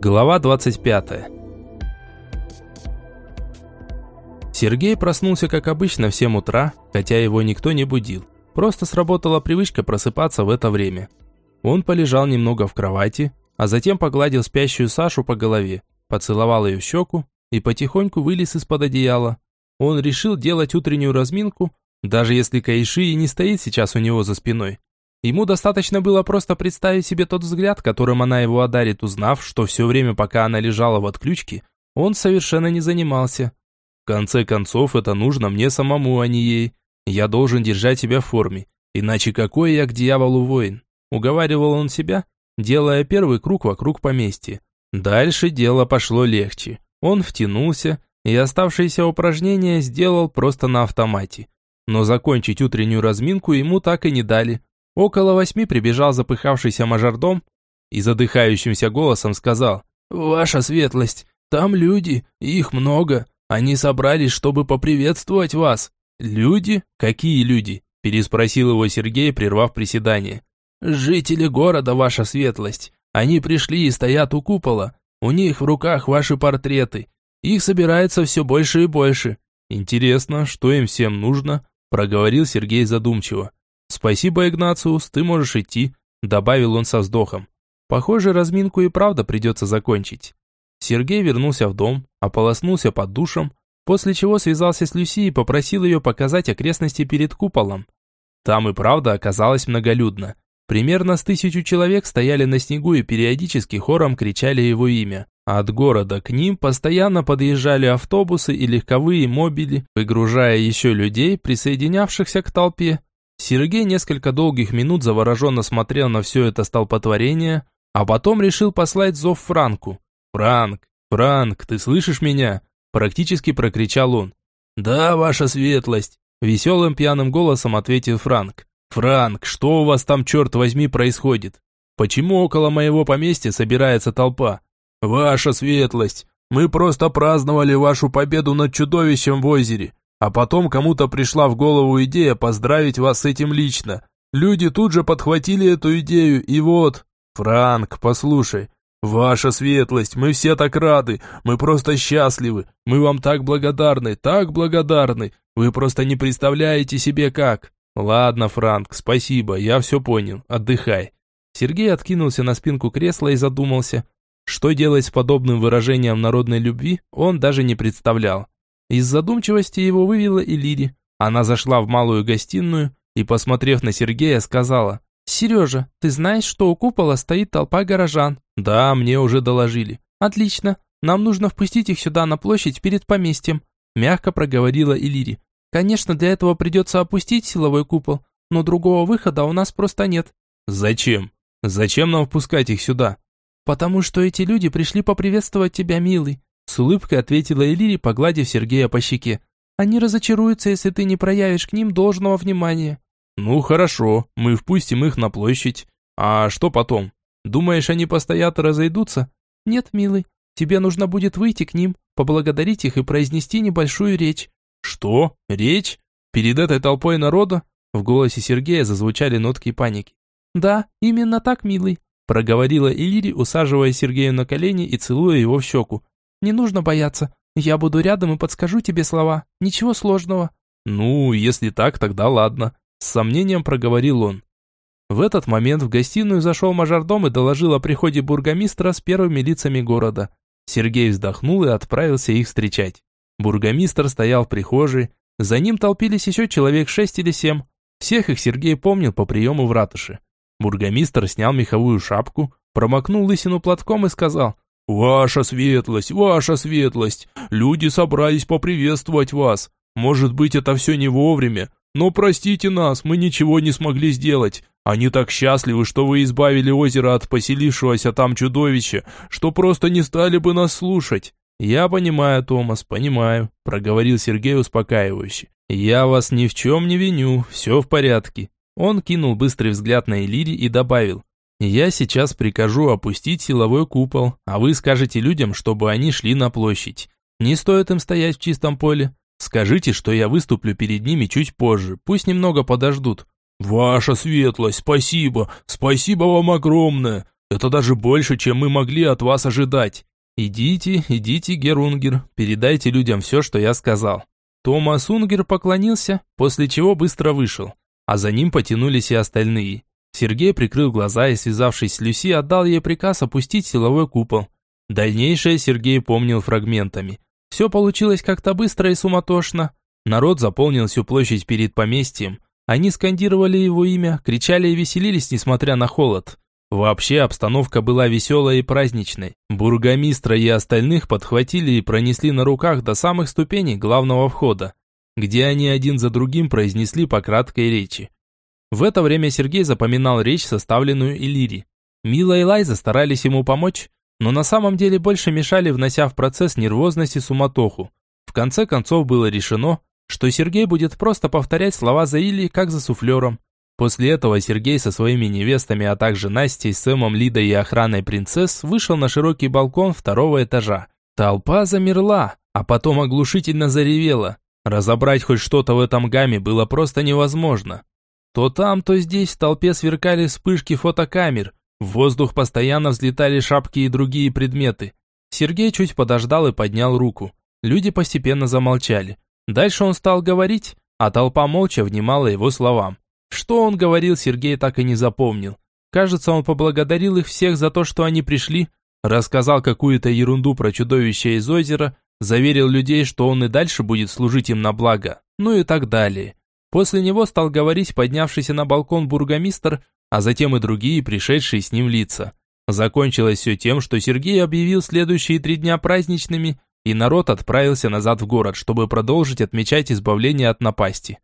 Глава 25. Сергей проснулся как обычно в 7 утра, хотя его никто не будил. Просто сработала привычка просыпаться в это время. Он полежал немного в кровати, а затем погладил спящую Сашу по голове, поцеловал ее в щеку и потихоньку вылез из-под одеяла. Он решил делать утреннюю разминку, даже если Каиши не стоит сейчас у него за спиной. Ему достаточно было просто представить себе тот взгляд, которым она его одарит, узнав, что все время, пока она лежала в отключке, он совершенно не занимался. В конце концов, это нужно мне самому, а не ей. Я должен держать себя в форме, иначе какой я к дьяволу воин? Уговаривал он себя, делая первый круг вокруг поместья. Дальше дело пошло легче. Он втянулся, и оставшиеся упражнения сделал просто на автомате. Но закончить утреннюю разминку ему так и не дали. Около восьми прибежал запыхавшийся мажордом и задыхающимся голосом сказал «Ваша светлость, там люди, их много. Они собрались, чтобы поприветствовать вас». «Люди? Какие люди?» – переспросил его Сергей, прервав приседание. «Жители города, ваша светлость. Они пришли и стоят у купола. У них в руках ваши портреты. Их собирается все больше и больше». «Интересно, что им всем нужно?» – проговорил Сергей задумчиво. «Спасибо, Игнациус, ты можешь идти», – добавил он со вздохом. «Похоже, разминку и правда придется закончить». Сергей вернулся в дом, ополоснулся под душем, после чего связался с Люси и попросил ее показать окрестности перед куполом. Там и правда оказалось многолюдно. Примерно с тысячу человек стояли на снегу и периодически хором кричали его имя. От города к ним постоянно подъезжали автобусы и легковые мобили, выгружая еще людей, присоединявшихся к толпе. Сергей несколько долгих минут завороженно смотрел на все это столпотворение, а потом решил послать зов Франку. «Франк! Франк, ты слышишь меня?» Практически прокричал он. «Да, ваша светлость!» Веселым пьяным голосом ответил Франк. «Франк, что у вас там, черт возьми, происходит? Почему около моего поместья собирается толпа?» «Ваша светлость, мы просто праздновали вашу победу над чудовищем в озере. А потом кому-то пришла в голову идея поздравить вас с этим лично. Люди тут же подхватили эту идею, и вот... Франк, послушай, ваша светлость, мы все так рады, мы просто счастливы, мы вам так благодарны, так благодарны, вы просто не представляете себе как. Ладно, Франк, спасибо, я все понял, отдыхай. Сергей откинулся на спинку кресла и задумался. Что делать с подобным выражением народной любви, он даже не представлял. Из задумчивости его вывела Элири. Она зашла в малую гостиную и, посмотрев на Сергея, сказала, «Сережа, ты знаешь, что у купола стоит толпа горожан?» «Да, мне уже доложили». «Отлично, нам нужно впустить их сюда на площадь перед поместьем», мягко проговорила Элири. «Конечно, для этого придется опустить силовой купол, но другого выхода у нас просто нет». «Зачем? Зачем нам впускать их сюда?» «Потому что эти люди пришли поприветствовать тебя, милый. С улыбкой ответила Элири, погладив Сергея по щеке. «Они разочаруются, если ты не проявишь к ним должного внимания». «Ну хорошо, мы впустим их на площадь. А что потом? Думаешь, они постоят и разойдутся?» «Нет, милый, тебе нужно будет выйти к ним, поблагодарить их и произнести небольшую речь». «Что? Речь? Перед этой толпой народа?» В голосе Сергея зазвучали нотки паники. «Да, именно так, милый», проговорила Элири, усаживая Сергея на колени и целуя его в щеку. Не нужно бояться. Я буду рядом и подскажу тебе слова. Ничего сложного». «Ну, если так, тогда ладно», – с сомнением проговорил он. В этот момент в гостиную зашел мажордом и доложил о приходе бургомистра с первыми лицами города. Сергей вздохнул и отправился их встречать. Бургомистр стоял в прихожей, за ним толпились еще человек шесть или семь. Всех их Сергей помнил по приему в ратуше. Бургомистр снял меховую шапку, промокнул лысину платком и сказал – «Ваша светлость, ваша светлость, люди собрались поприветствовать вас. Может быть, это все не вовремя, но простите нас, мы ничего не смогли сделать. Они так счастливы, что вы избавили озеро от поселившегося там чудовища, что просто не стали бы нас слушать». «Я понимаю, Томас, понимаю», – проговорил Сергей успокаивающе. «Я вас ни в чем не виню, все в порядке». Он кинул быстрый взгляд на Элири и добавил. Я сейчас прикажу опустить силовой купол, а вы скажете людям, чтобы они шли на площадь. Не стоит им стоять в чистом поле. Скажите, что я выступлю перед ними чуть позже, пусть немного подождут. Ваша светлость, спасибо, спасибо вам огромное. Это даже больше, чем мы могли от вас ожидать. Идите, идите, Герунгер, передайте людям все, что я сказал». Томас Унгер поклонился, после чего быстро вышел, а за ним потянулись и остальные. Сергей прикрыл глаза и, связавшись с Люси, отдал ей приказ опустить силовой купол. Дальнейшее Сергей помнил фрагментами. Все получилось как-то быстро и суматошно. Народ заполнил всю площадь перед поместьем. Они скандировали его имя, кричали и веселились, несмотря на холод. Вообще обстановка была веселая и праздничной. Бургомистра и остальных подхватили и пронесли на руках до самых ступеней главного входа, где они один за другим произнесли по краткой речи. В это время Сергей запоминал речь, составленную Иллири. Мила и Лайза старались ему помочь, но на самом деле больше мешали, внося в процесс нервозность и суматоху. В конце концов было решено, что Сергей будет просто повторять слова за Илли, как за суфлером. После этого Сергей со своими невестами, а также Настей, Сэмом, Лидой и охраной принцесс вышел на широкий балкон второго этажа. Толпа замерла, а потом оглушительно заревела. Разобрать хоть что-то в этом гамме было просто невозможно. То там, то здесь в толпе сверкали вспышки фотокамер. В воздух постоянно взлетали шапки и другие предметы. Сергей чуть подождал и поднял руку. Люди постепенно замолчали. Дальше он стал говорить, а толпа молча внимала его словам. Что он говорил, Сергей так и не запомнил. Кажется, он поблагодарил их всех за то, что они пришли, рассказал какую-то ерунду про чудовище из озера, заверил людей, что он и дальше будет служить им на благо, ну и так далее. После него стал говорить поднявшийся на балкон бургомистр, а затем и другие пришедшие с ним лица. Закончилось все тем, что Сергей объявил следующие три дня праздничными, и народ отправился назад в город, чтобы продолжить отмечать избавление от напасти.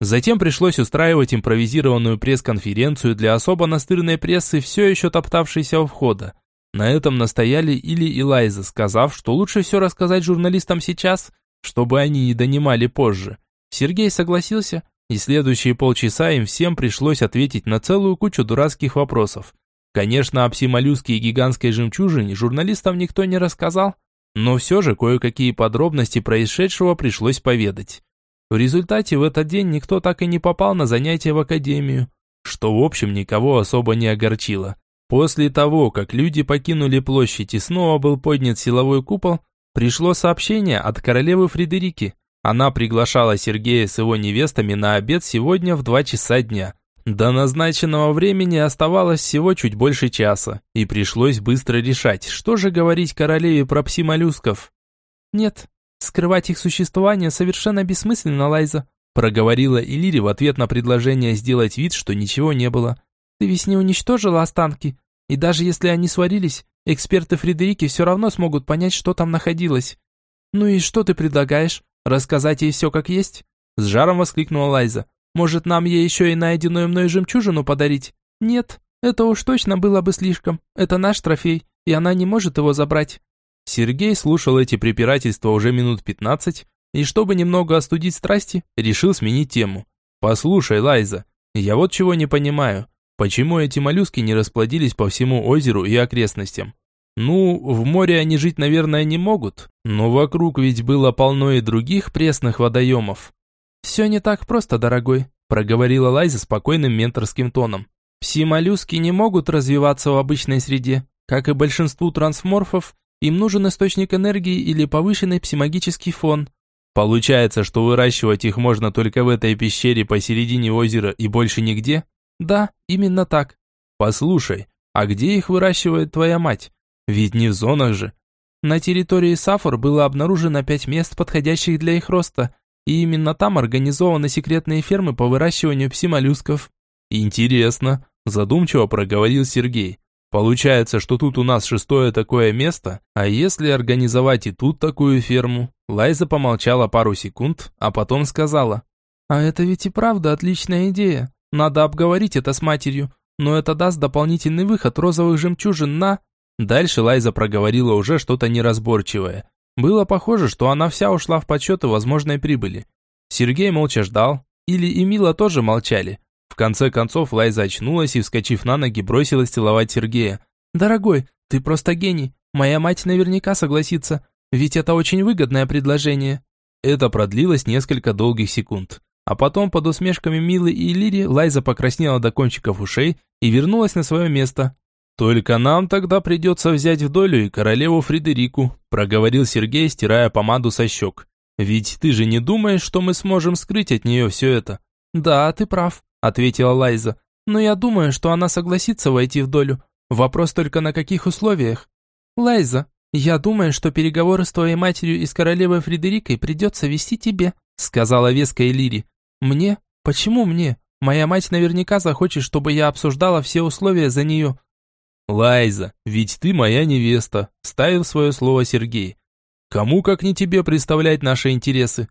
Затем пришлось устраивать импровизированную пресс-конференцию для особо настырной прессы, все еще топтавшейся у входа. На этом настояли Или и Лайза, сказав, что лучше все рассказать журналистам сейчас, чтобы они не донимали позже. Сергей согласился, и следующие полчаса им всем пришлось ответить на целую кучу дурацких вопросов. Конечно, о псимолюске и гигантской жемчужине журналистам никто не рассказал, но все же кое-какие подробности происшедшего пришлось поведать. В результате в этот день никто так и не попал на занятия в академию, что в общем никого особо не огорчило. После того, как люди покинули площадь и снова был поднят силовой купол, пришло сообщение от королевы Фредерики. Она приглашала Сергея с его невестами на обед сегодня в 2 часа дня. До назначенного времени оставалось всего чуть больше часа, и пришлось быстро решать, что же говорить королеве про пси-моллюсков. «Нет, Скрывать их существование совершенно бессмысленно, Лайза, проговорила Илири в ответ на предложение сделать вид, что ничего не было. Ты ведь не уничтожила останки, и даже если они сварились, эксперты Фредерики все равно смогут понять, что там находилось. Ну и что ты предлагаешь? Рассказать ей все как есть? С жаром воскликнула Лайза. Может, нам ей еще и найденную мной жемчужину подарить? Нет, это уж точно было бы слишком. Это наш трофей, и она не может его забрать. Сергей слушал эти препирательства уже минут пятнадцать, и чтобы немного остудить страсти, решил сменить тему. «Послушай, Лайза, я вот чего не понимаю. Почему эти моллюски не расплодились по всему озеру и окрестностям? Ну, в море они жить, наверное, не могут, но вокруг ведь было полно и других пресных водоемов». «Все не так просто, дорогой», – проговорила Лайза спокойным менторским тоном. «Пси-моллюски не могут развиваться в обычной среде. Как и большинству трансморфов, им нужен источник энергии или повышенный псимагический фон. Получается, что выращивать их можно только в этой пещере посередине озера и больше нигде? Да, именно так. Послушай, а где их выращивает твоя мать? Ведь не в зонах же. На территории Сафор было обнаружено пять мест, подходящих для их роста, и именно там организованы секретные фермы по выращиванию псимоллюсков. Интересно, задумчиво проговорил Сергей. Получается, что тут у нас шестое такое место, а если организовать и тут такую ферму? Лайза помолчала пару секунд, а потом сказала. А это ведь и правда отличная идея. Надо обговорить это с матерью, но это даст дополнительный выход розовых жемчужин на... Дальше Лайза проговорила уже что-то неразборчивое. Было похоже, что она вся ушла в подсчеты возможной прибыли. Сергей молча ждал, или и Мила тоже молчали, в конце концов Лайза очнулась и, вскочив на ноги, бросилась целовать Сергея. «Дорогой, ты просто гений. Моя мать наверняка согласится, ведь это очень выгодное предложение». Это продлилось несколько долгих секунд. А потом под усмешками Милы и Лири Лайза покраснела до кончиков ушей и вернулась на свое место. «Только нам тогда придется взять в долю и королеву Фредерику», проговорил Сергей, стирая помаду со щек. «Ведь ты же не думаешь, что мы сможем скрыть от нее все это?» «Да, ты прав», ответила Лайза. «Но я думаю, что она согласится войти в долю. Вопрос только на каких условиях?» «Лайза, я думаю, что переговоры с твоей матерью и с королевой Фредерикой придется вести тебе», сказала веская Лири. «Мне? Почему мне? Моя мать наверняка захочет, чтобы я обсуждала все условия за нее». «Лайза, ведь ты моя невеста», – ставил свое слово Сергей. «Кому, как не тебе, представлять наши интересы?»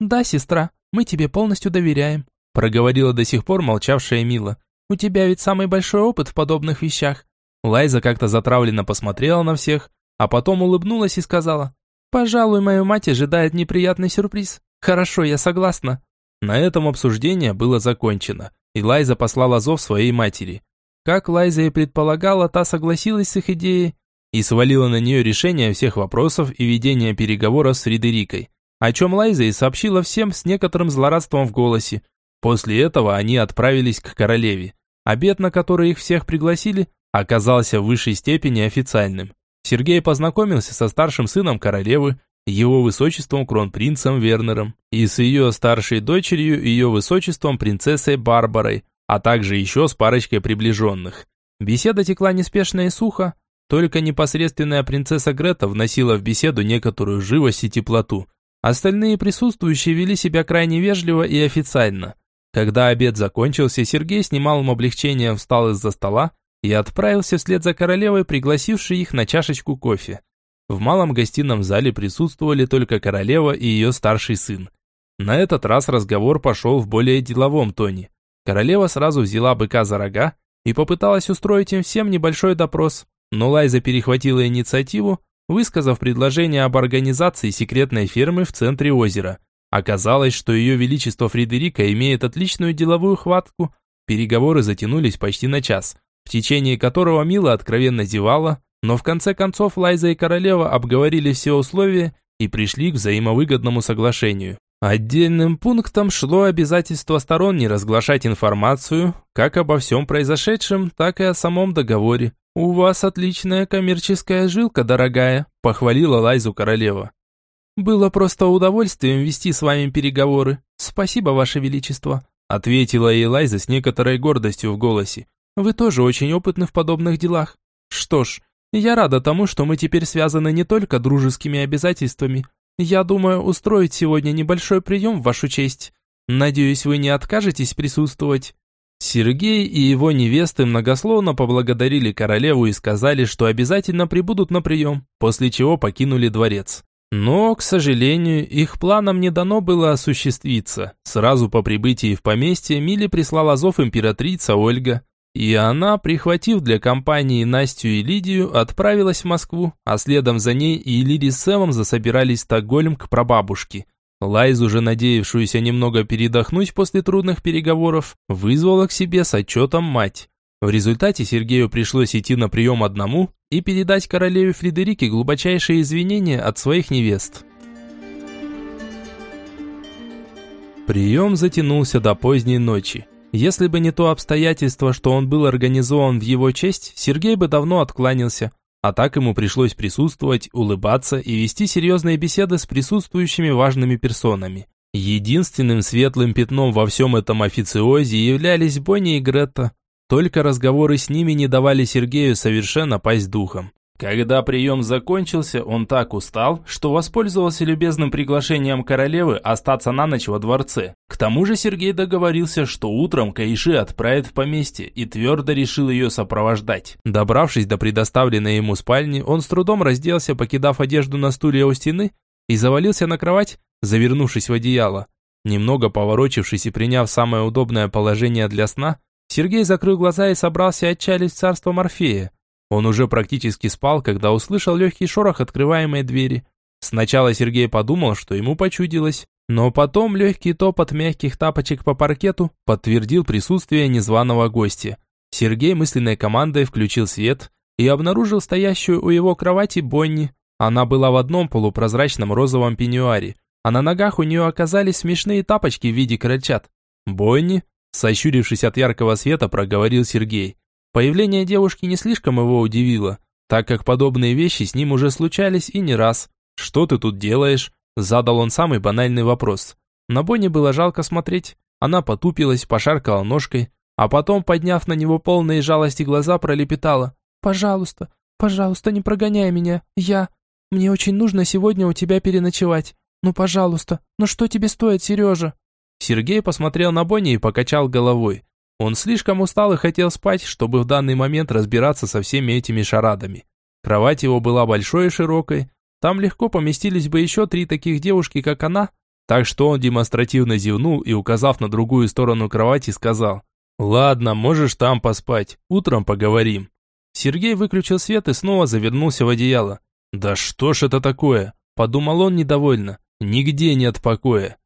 «Да, сестра, мы тебе полностью доверяем», – проговорила до сих пор молчавшая Мила. «У тебя ведь самый большой опыт в подобных вещах». Лайза как-то затравленно посмотрела на всех, а потом улыбнулась и сказала, «Пожалуй, мою мать ожидает неприятный сюрприз. Хорошо, я согласна». На этом обсуждение было закончено, и Лайза послала зов своей матери. Как Лайза и предполагала, та согласилась с их идеей и свалила на нее решение всех вопросов и ведение переговоров с Фредерикой, о чем Лайза и сообщила всем с некоторым злорадством в голосе. После этого они отправились к королеве. Обед, на который их всех пригласили, оказался в высшей степени официальным. Сергей познакомился со старшим сыном королевы, его высочеством кронпринцем Вернером, и с ее старшей дочерью, ее высочеством принцессой Барбарой, а также еще с парочкой приближенных. Беседа текла неспешно и сухо, только непосредственная принцесса Грета вносила в беседу некоторую живость и теплоту. Остальные присутствующие вели себя крайне вежливо и официально. Когда обед закончился, Сергей с немалым облегчением встал из-за стола и отправился вслед за королевой, пригласившей их на чашечку кофе. В малом гостином зале присутствовали только королева и ее старший сын. На этот раз разговор пошел в более деловом тоне. Королева сразу взяла быка за рога и попыталась устроить им всем небольшой допрос, но Лайза перехватила инициативу, высказав предложение об организации секретной фермы в центре озера. Оказалось, что ее величество Фредерика имеет отличную деловую хватку. Переговоры затянулись почти на час, в течение которого Мила откровенно зевала, но в конце концов Лайза и королева обговорили все условия и пришли к взаимовыгодному соглашению. Отдельным пунктом шло обязательство сторон не разглашать информацию, как обо всем произошедшем, так и о самом договоре. «У вас отличная коммерческая жилка, дорогая», – похвалила Лайзу королева. «Было просто удовольствием вести с вами переговоры. Спасибо, ваше величество», – ответила ей Лайза с некоторой гордостью в голосе. «Вы тоже очень опытны в подобных делах. Что ж, я рада тому, что мы теперь связаны не только дружескими обязательствами, я думаю устроить сегодня небольшой прием в вашу честь. Надеюсь, вы не откажетесь присутствовать». Сергей и его невесты многословно поблагодарили королеву и сказали, что обязательно прибудут на прием, после чего покинули дворец. Но, к сожалению, их планам не дано было осуществиться. Сразу по прибытии в поместье Миле прислала зов императрица Ольга. И она, прихватив для компании Настю и Лидию, отправилась в Москву, а следом за ней и Лиди с Сэмом засобирались в Стокгольм к прабабушке. Лайз, уже надеявшуюся немного передохнуть после трудных переговоров, вызвала к себе с отчетом мать. В результате Сергею пришлось идти на прием одному и передать королеве Фредерике глубочайшие извинения от своих невест. Прием затянулся до поздней ночи. Если бы не то обстоятельство, что он был организован в его честь, Сергей бы давно откланялся. А так ему пришлось присутствовать, улыбаться и вести серьезные беседы с присутствующими важными персонами. Единственным светлым пятном во всем этом официозе являлись Бонни и Гретта. Только разговоры с ними не давали Сергею совершенно пасть духом. Когда прием закончился, он так устал, что воспользовался любезным приглашением королевы остаться на ночь во дворце. К тому же Сергей договорился, что утром Каиши отправит в поместье и твердо решил ее сопровождать. Добравшись до предоставленной ему спальни, он с трудом разделся, покидав одежду на стуле у стены, и завалился на кровать, завернувшись в одеяло. Немного поворочившись и приняв самое удобное положение для сна, Сергей закрыл глаза и собрался отчалить в царство Морфея. Он уже практически спал, когда услышал легкий шорох открываемой двери. Сначала Сергей подумал, что ему почудилось, но потом легкий топот мягких тапочек по паркету подтвердил присутствие незваного гостя. Сергей мысленной командой включил свет и обнаружил стоящую у его кровати Бонни. Она была в одном полупрозрачном розовом пеньюаре, а на ногах у нее оказались смешные тапочки в виде крольчат. «Бонни?» Сощурившись от яркого света, проговорил Сергей. Появление девушки не слишком его удивило, так как подобные вещи с ним уже случались и не раз. «Что ты тут делаешь?» – задал он самый банальный вопрос. На Бонни было жалко смотреть. Она потупилась, пошаркала ножкой, а потом, подняв на него полные жалости глаза, пролепетала. «Пожалуйста, пожалуйста, не прогоняй меня. Я... Мне очень нужно сегодня у тебя переночевать. Ну, пожалуйста, ну что тебе стоит, Сережа?» Сергей посмотрел на Бонни и покачал головой. Он слишком устал и хотел спать, чтобы в данный момент разбираться со всеми этими шарадами. Кровать его была большой и широкой. Там легко поместились бы еще три таких девушки, как она. Так что он демонстративно зевнул и, указав на другую сторону кровати, сказал, «Ладно, можешь там поспать, утром поговорим». Сергей выключил свет и снова завернулся в одеяло. «Да что ж это такое?» – подумал он недовольно. «Нигде нет покоя».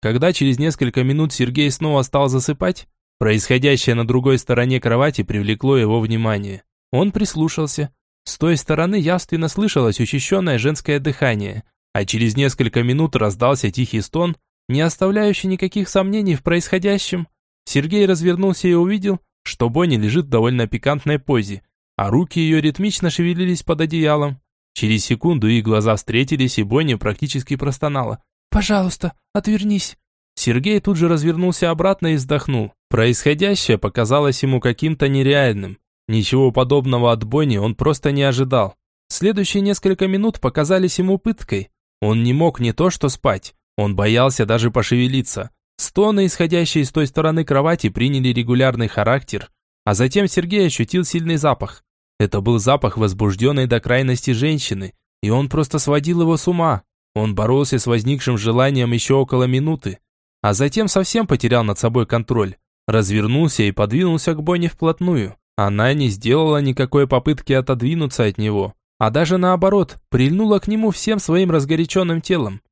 Когда через несколько минут Сергей снова стал засыпать, происходящее на другой стороне кровати привлекло его внимание. Он прислушался. С той стороны явственно слышалось учащенное женское дыхание, а через несколько минут раздался тихий стон, не оставляющий никаких сомнений в происходящем. Сергей развернулся и увидел, что Бонни лежит в довольно пикантной позе, а руки ее ритмично шевелились под одеялом. Через секунду их глаза встретились, и Бонни практически простонала. «Пожалуйста, отвернись!» Сергей тут же развернулся обратно и вздохнул. Происходящее показалось ему каким-то нереальным. Ничего подобного от Бонни он просто не ожидал. Следующие несколько минут показались ему пыткой. Он не мог не то что спать, он боялся даже пошевелиться. Стоны, исходящие с той стороны кровати, приняли регулярный характер, а затем Сергей ощутил сильный запах. Это был запах возбужденной до крайности женщины, и он просто сводил его с ума. Он боролся с возникшим желанием еще около минуты, а затем совсем потерял над собой контроль. Развернулся и подвинулся к Бонни вплотную. Она не сделала никакой попытки отодвинуться от него, а даже наоборот, прильнула к нему всем своим разгоряченным телом.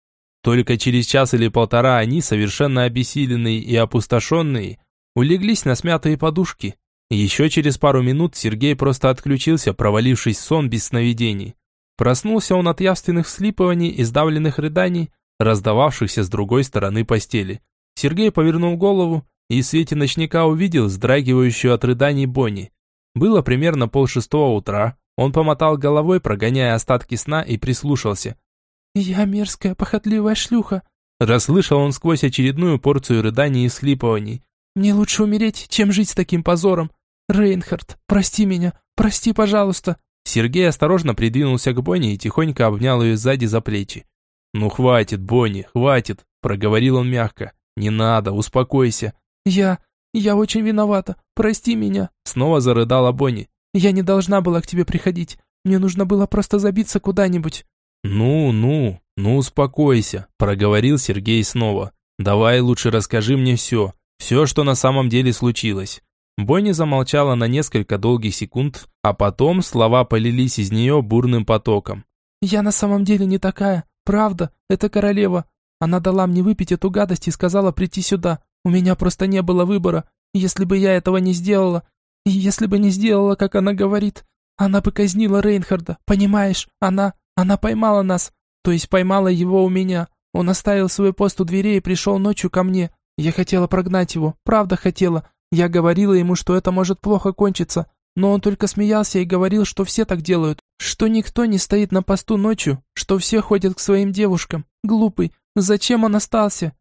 Только через час или полтора они, совершенно обессиленные и опустошенные, улеглись на смятые подушки. Еще через пару минут Сергей просто отключился, провалившись в сон без сновидений. Проснулся он от явственных вслипываний и сдавленных рыданий, раздававшихся с другой стороны постели. Сергей повернул голову и в свете ночника увидел вздрагивающую от рыданий Бонни. Было примерно полшестого утра. Он помотал головой, прогоняя остатки сна, и прислушался. «Я мерзкая, похотливая шлюха», Расслышал он сквозь очередную порцию рыданий и схлипываний. «Мне лучше умереть, чем жить с таким позором. Рейнхард, прости меня, прости, пожалуйста». Сергей осторожно придвинулся к Бонни и тихонько обнял ее сзади за плечи. «Ну хватит, Бонни, хватит», – проговорил он мягко. «Не надо, успокойся». «Я... я очень виновата, прости меня», – снова зарыдала Бонни. «Я не должна была к тебе приходить, мне нужно было просто забиться куда-нибудь». «Ну, ну, ну успокойся», – проговорил Сергей снова. «Давай лучше расскажи мне все, все, что на самом деле случилось». Бонни замолчала на несколько долгих секунд, а потом слова полились из нее бурным потоком. «Я на самом деле не такая, правда, это королева. Она дала мне выпить эту гадость и сказала прийти сюда. У меня просто не было выбора. Если бы я этого не сделала, если бы не сделала, как она говорит, она бы казнила Рейнхарда, понимаешь? Она, она поймала нас, то есть поймала его у меня. Он оставил свой пост у дверей и пришел ночью ко мне. Я хотела прогнать его, правда хотела, я говорила ему, что это может плохо кончиться, но он только смеялся и говорил, что все так делают, что никто не стоит на посту ночью, что все ходят к своим девушкам. Глупый, зачем он остался?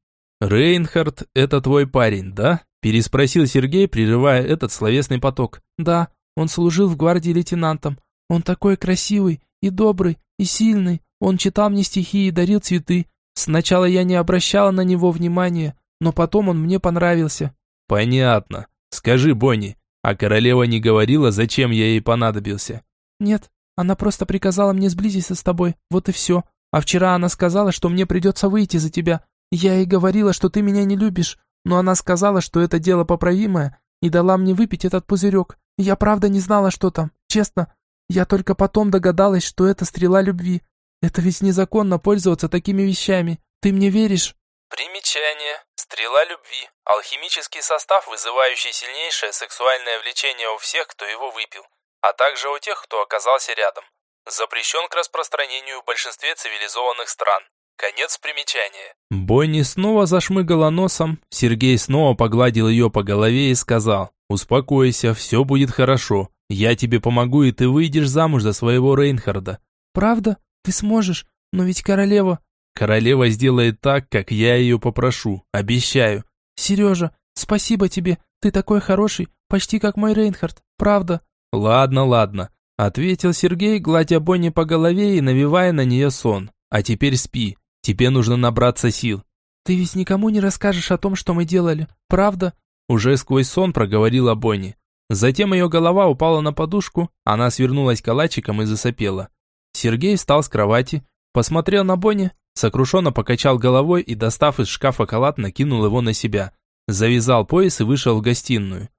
Рейнхард, это твой парень, да? переспросил Сергей, прерывая этот словесный поток. Да, он служил в гвардии лейтенантом. Он такой красивый и добрый и сильный. Он читал мне стихи и дарил цветы. Сначала я не обращала на него внимания, но потом он мне понравился. «Понятно. Скажи, Бонни, а королева не говорила, зачем я ей понадобился?» «Нет, она просто приказала мне сблизиться с тобой, вот и все. А вчера она сказала, что мне придется выйти за тебя. Я ей говорила, что ты меня не любишь, но она сказала, что это дело поправимое, и дала мне выпить этот пузырек. Я правда не знала, что там, честно. Я только потом догадалась, что это стрела любви. Это ведь незаконно пользоваться такими вещами. Ты мне веришь?» Примечание. Стрела любви. Алхимический состав, вызывающий сильнейшее сексуальное влечение у всех, кто его выпил, а также у тех, кто оказался рядом. Запрещен к распространению в большинстве цивилизованных стран. Конец примечания. Бонни снова зашмыгала носом, Сергей снова погладил ее по голове и сказал, «Успокойся, все будет хорошо, я тебе помогу, и ты выйдешь замуж за своего Рейнхарда». «Правда? Ты сможешь? Но ведь королева...» «Королева сделает так, как я ее попрошу, обещаю». «Сережа, спасибо тебе, ты такой хороший, почти как мой Рейнхард, правда». «Ладно, ладно», — ответил Сергей, гладя Бонни по голове и навевая на нее сон. «А теперь спи, тебе нужно набраться сил». «Ты ведь никому не расскажешь о том, что мы делали, правда?» Уже сквозь сон проговорила Бонни. Затем ее голова упала на подушку, она свернулась калачиком и засопела. Сергей встал с кровати, посмотрел на Бонни, сокрушенно покачал головой и, достав из шкафа халат, накинул его на себя. Завязал пояс и вышел в гостиную.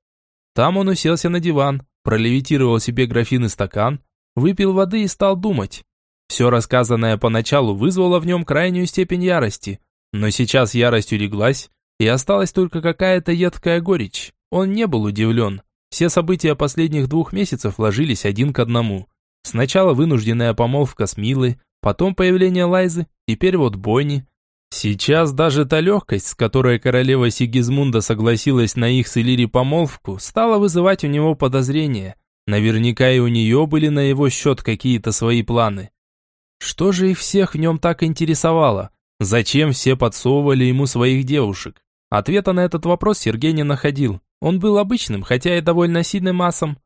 Там он уселся на диван, пролевитировал себе графин и стакан, выпил воды и стал думать. Все рассказанное поначалу вызвало в нем крайнюю степень ярости, но сейчас ярость улеглась, и осталась только какая-то едкая горечь. Он не был удивлен. Все события последних двух месяцев ложились один к одному. Сначала вынужденная помолвка с Милой, потом появление Лайзы, теперь вот Бонни. Сейчас даже та легкость, с которой королева Сигизмунда согласилась на их с Элири помолвку, стала вызывать у него подозрения. Наверняка и у нее были на его счет какие-то свои планы. Что же их всех в нем так интересовало? Зачем все подсовывали ему своих девушек? Ответа на этот вопрос Сергей не находил. Он был обычным, хотя и довольно сильным массом.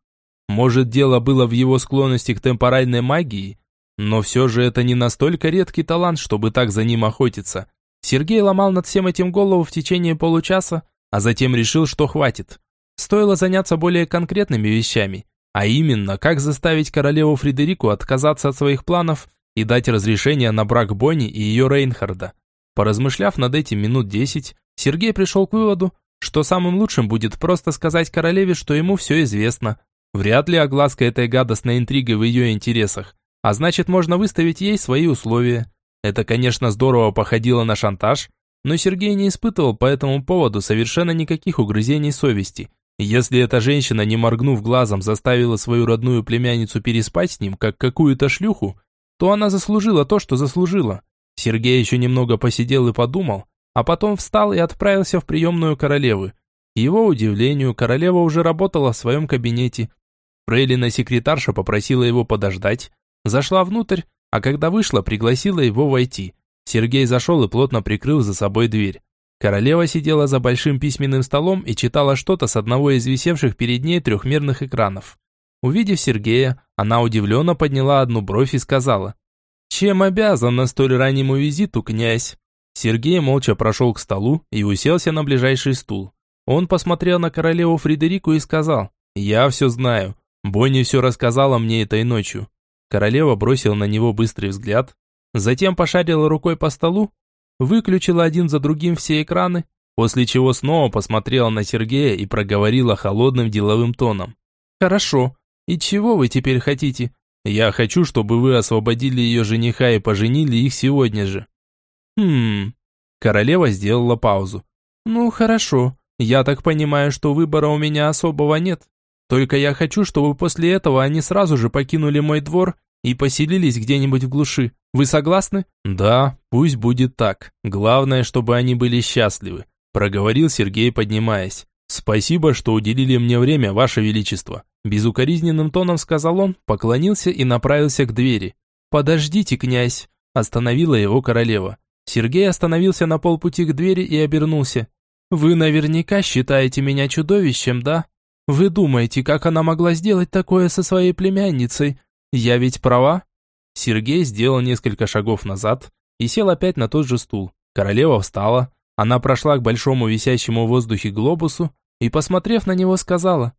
Может, дело было в его склонности к темпоральной магии, но все же это не настолько редкий талант, чтобы так за ним охотиться. Сергей ломал над всем этим голову в течение получаса, а затем решил, что хватит. Стоило заняться более конкретными вещами, а именно, как заставить королеву Фредерику отказаться от своих планов и дать разрешение на брак Бонни и ее Рейнхарда. Поразмышляв над этим минут десять, Сергей пришел к выводу, что самым лучшим будет просто сказать королеве, что ему все известно. Вряд ли огласка этой гадостной интриги в ее интересах, а значит можно выставить ей свои условия. Это, конечно, здорово походило на шантаж, но Сергей не испытывал по этому поводу совершенно никаких угрызений совести. Если эта женщина, не моргнув глазом, заставила свою родную племянницу переспать с ним, как какую-то шлюху, то она заслужила то, что заслужила. Сергей еще немного посидел и подумал, а потом встал и отправился в приемную королевы. К его удивлению, королева уже работала в своем кабинете. Фрейлина секретарша попросила его подождать, зашла внутрь, а когда вышла, пригласила его войти. Сергей зашел и плотно прикрыл за собой дверь. Королева сидела за большим письменным столом и читала что-то с одного из висевших перед ней трехмерных экранов. Увидев Сергея, она удивленно подняла одну бровь и сказала, «Чем обязан на столь раннему визиту, князь?» Сергей молча прошел к столу и уселся на ближайший стул. Он посмотрел на королеву Фредерику и сказал, «Я все знаю. Бонни все рассказала мне этой ночью». Королева бросила на него быстрый взгляд, затем пошарила рукой по столу, выключила один за другим все экраны, после чего снова посмотрела на Сергея и проговорила холодным деловым тоном. «Хорошо, и чего вы теперь хотите? Я хочу, чтобы вы освободили ее жениха и поженили их сегодня же». Хм. Королева сделала паузу. Ну, хорошо. Я так понимаю, что выбора у меня особого нет. Только я хочу, чтобы после этого они сразу же покинули мой двор и поселились где-нибудь в глуши. Вы согласны? Да, пусть будет так. Главное, чтобы они были счастливы, проговорил Сергей, поднимаясь. Спасибо, что уделили мне время, ваше величество. Безукоризненным тоном сказал он, поклонился и направился к двери. «Подождите, князь!» – остановила его королева. Сергей остановился на полпути к двери и обернулся. «Вы наверняка считаете меня чудовищем, да? Вы думаете, как она могла сделать такое со своей племянницей? Я ведь права?» Сергей сделал несколько шагов назад и сел опять на тот же стул. Королева встала. Она прошла к большому висящему в воздухе глобусу и, посмотрев на него, сказала,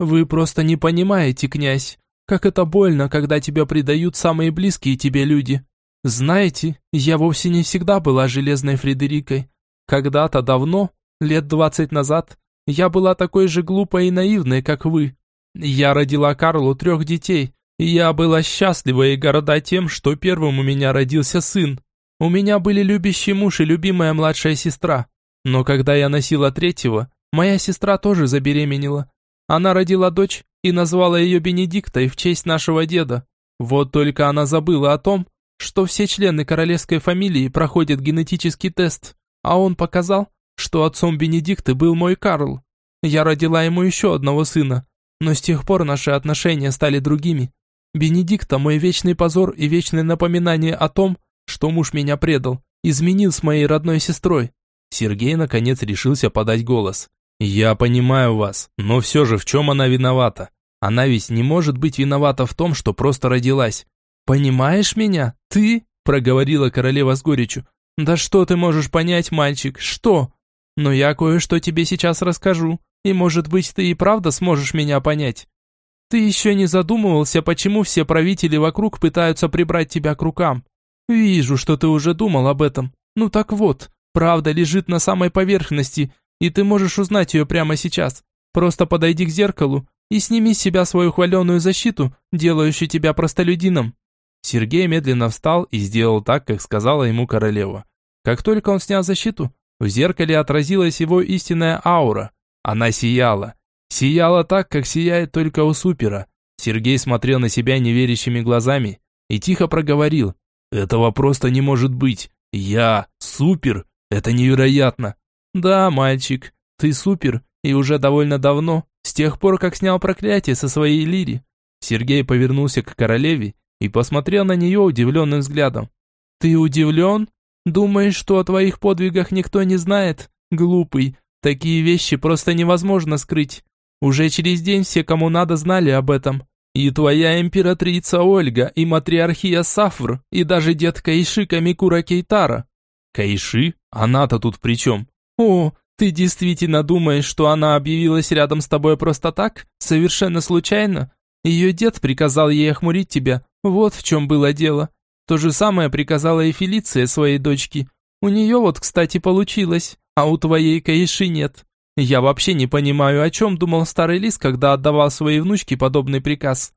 «Вы просто не понимаете, князь, как это больно, когда тебя предают самые близкие тебе люди. Знаете, я вовсе не всегда была железной Фредерикой. Когда-то давно, лет двадцать назад, я была такой же глупой и наивной, как вы. Я родила Карлу трех детей, я была счастлива и горда тем, что первым у меня родился сын. У меня были любящий муж и любимая младшая сестра. Но когда я носила третьего, моя сестра тоже забеременела. Она родила дочь и назвала ее Бенедиктой в честь нашего деда. Вот только она забыла о том, что все члены королевской фамилии проходят генетический тест, а он показал, что отцом Бенедикты был мой Карл. Я родила ему еще одного сына, но с тех пор наши отношения стали другими. Бенедикта – мой вечный позор и вечное напоминание о том, что муж меня предал, изменил с моей родной сестрой. Сергей наконец решился подать голос. «Я понимаю вас, но все же в чем она виновата? Она ведь не может быть виновата в том, что просто родилась». «Понимаешь меня? Ты?» – проговорила королева с горечью. «Да что ты можешь понять, мальчик? Что? Но я кое-что тебе сейчас расскажу, и, может быть, ты и правда сможешь меня понять. Ты еще не задумывался, почему все правители вокруг пытаются прибрать тебя к рукам? Вижу, что ты уже думал об этом. Ну так вот, правда лежит на самой поверхности, и ты можешь узнать ее прямо сейчас. Просто подойди к зеркалу и сними с себя свою хваленую защиту, делающую тебя простолюдином. Сергей медленно встал и сделал так, как сказала ему королева. Как только он снял защиту, в зеркале отразилась его истинная аура. Она сияла. Сияла так, как сияет только у супера. Сергей смотрел на себя неверящими глазами и тихо проговорил. «Этого просто не может быть. Я супер. Это невероятно». «Да, мальчик, ты супер, и уже довольно давно, с тех пор, как снял проклятие со своей лири». Сергей повернулся к королеве и посмотрел на нее удивленным взглядом. «Ты удивлен? Думаешь, что о твоих подвигах никто не знает? Глупый, такие вещи просто невозможно скрыть. Уже через день все, кому надо, знали об этом. И твоя императрица Ольга, и матриархия Сафр, и даже дед Кайши Камикура Кейтара». «Кайши? Она-то тут при чем?» «О, ты действительно думаешь, что она объявилась рядом с тобой просто так? Совершенно случайно? Ее дед приказал ей охмурить тебя, вот в чем было дело. То же самое приказала и Фелиция своей дочке. У нее вот, кстати, получилось, а у твоей Каиши нет. Я вообще не понимаю, о чем думал старый лис, когда отдавал своей внучке подобный приказ.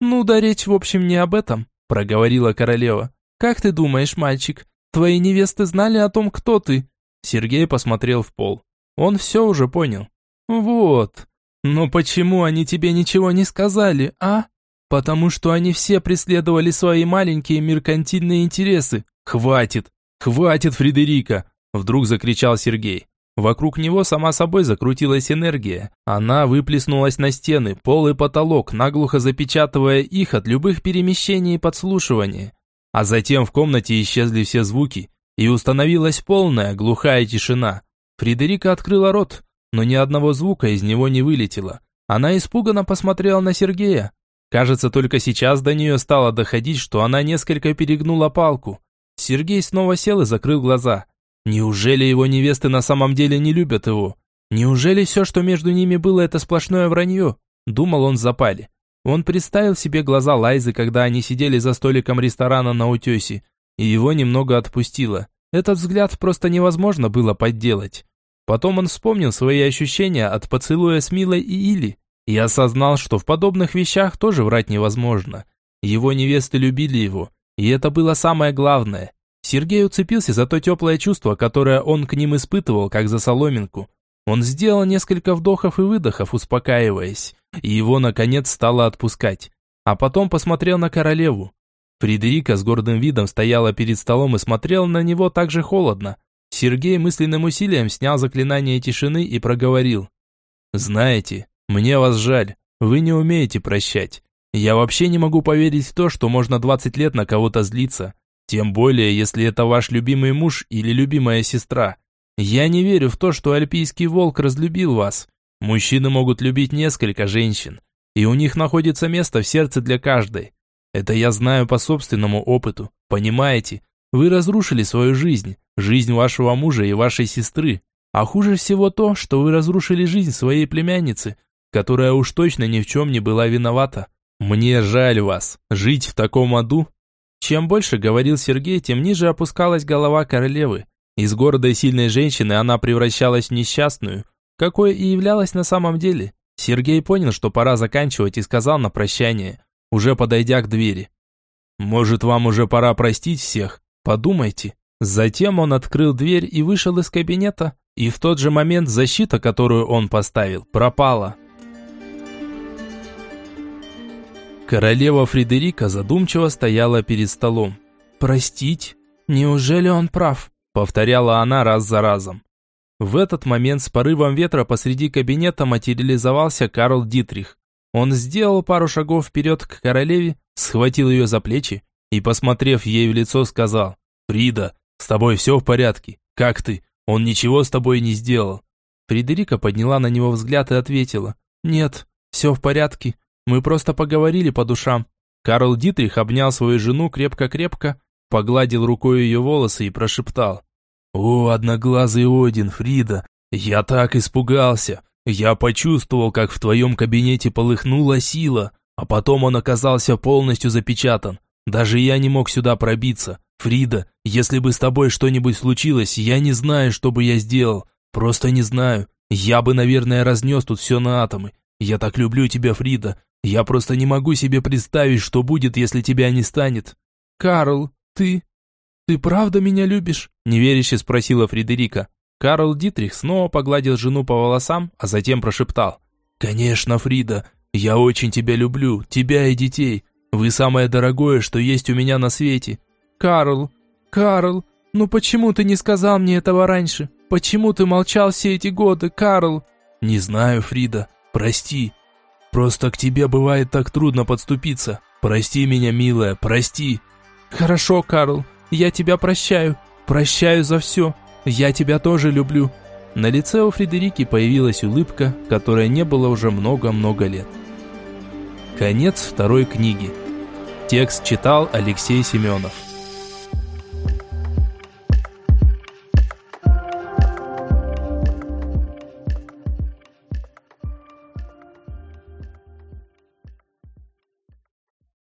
Ну да речь, в общем, не об этом, проговорила королева. Как ты думаешь, мальчик, твои невесты знали о том, кто ты? Сергей посмотрел в пол. Он все уже понял. Вот. Но почему они тебе ничего не сказали, а? Потому что они все преследовали свои маленькие меркантильные интересы. Хватит! Хватит, Фредерика! Вдруг закричал Сергей. Вокруг него сама собой закрутилась энергия. Она выплеснулась на стены, пол и потолок, наглухо запечатывая их от любых перемещений и подслушивания. А затем в комнате исчезли все звуки, и установилась полная глухая тишина. Фредерика открыла рот, но ни одного звука из него не вылетело. Она испуганно посмотрела на Сергея, Кажется, только сейчас до нее стало доходить, что она несколько перегнула палку. Сергей снова сел и закрыл глаза. Неужели его невесты на самом деле не любят его? Неужели все, что между ними было, это сплошное вранье? Думал он в запале. Он представил себе глаза Лайзы, когда они сидели за столиком ресторана на утесе, и его немного отпустило. Этот взгляд просто невозможно было подделать. Потом он вспомнил свои ощущения от поцелуя с Милой и Или, и осознал, что в подобных вещах тоже врать невозможно. Его невесты любили его, и это было самое главное. Сергей уцепился за то теплое чувство, которое он к ним испытывал, как за соломинку. Он сделал несколько вдохов и выдохов, успокаиваясь, и его, наконец, стало отпускать. А потом посмотрел на королеву. Фредерика с гордым видом стояла перед столом и смотрела на него так же холодно. Сергей мысленным усилием снял заклинание тишины и проговорил. «Знаете, мне вас жаль. Вы не умеете прощать. Я вообще не могу поверить в то, что можно 20 лет на кого-то злиться. Тем более, если это ваш любимый муж или любимая сестра. Я не верю в то, что альпийский волк разлюбил вас. Мужчины могут любить несколько женщин, и у них находится место в сердце для каждой. Это я знаю по собственному опыту. Понимаете? Вы разрушили свою жизнь, жизнь вашего мужа и вашей сестры. А хуже всего то, что вы разрушили жизнь своей племянницы, которая уж точно ни в чем не была виновата. Мне жаль вас, жить в таком аду. Чем больше говорил Сергей, тем ниже опускалась голова королевы. Из гордой сильной женщины она превращалась в несчастную, какой и являлась на самом деле. Сергей понял, что пора заканчивать и сказал на прощание, уже подойдя к двери. «Может, вам уже пора простить всех? Подумайте». Затем он открыл дверь и вышел из кабинета, и в тот же момент защита, которую он поставил, пропала. Королева Фредерика задумчиво стояла перед столом. «Простить? Неужели он прав?» Повторяла она раз за разом. В этот момент с порывом ветра посреди кабинета материализовался Карл Дитрих. Он сделал пару шагов вперед к королеве, схватил ее за плечи и, посмотрев ей в лицо, сказал «Фрида, с тобой все в порядке? Как ты? Он ничего с тобой не сделал?» Фредерика подняла на него взгляд и ответила «Нет, все в порядке. Мы просто поговорили по душам». Карл Дитрих обнял свою жену крепко-крепко, погладил рукой ее волосы и прошептал «О, одноглазый Один, Фрида, я так испугался. Я почувствовал, как в твоем кабинете полыхнула сила, а потом он оказался полностью запечатан. Даже я не мог сюда пробиться. Фрида, если бы с тобой что-нибудь случилось, я не знаю, что бы я сделал. Просто не знаю. Я бы, наверное, разнес тут все на атомы. Я так люблю тебя, Фрида. Я просто не могу себе представить, что будет, если тебя не станет. Карл, ты... «Ты правда меня любишь?» – неверяще спросила Фредерика. Карл Дитрих снова погладил жену по волосам, а затем прошептал. «Конечно, Фрида, я очень тебя люблю, тебя и детей. Вы самое дорогое, что есть у меня на свете». «Карл, Карл, ну почему ты не сказал мне этого раньше? Почему ты молчал все эти годы, Карл?» «Не знаю, Фрида, прости. Просто к тебе бывает так трудно подступиться. Прости меня, милая, прости». «Хорошо, Карл, я тебя прощаю. Прощаю за все. Я тебя тоже люблю». На лице у Фредерики появилась улыбка, которой не было уже много-много лет. Конец второй книги. Текст читал Алексей Семенов.